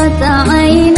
قرة